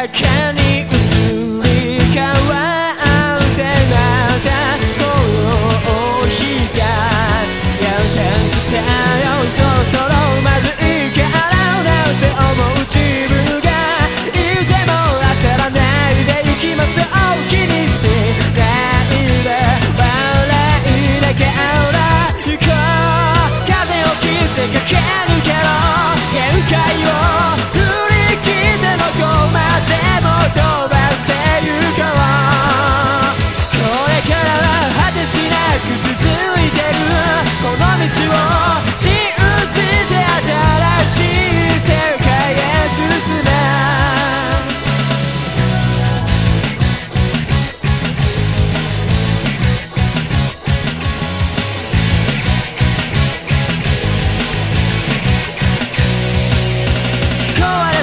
やか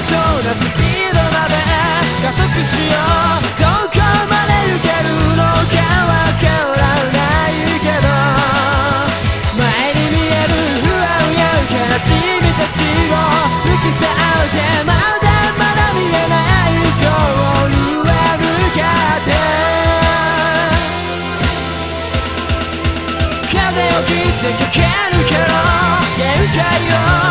そうなスピードまで加速しようどこまで行けるのかわからないけど前に見える不安や悲しみたちを吹き去ってまだまだ見えないゴールへ向かって風を切って駆けるけど限界を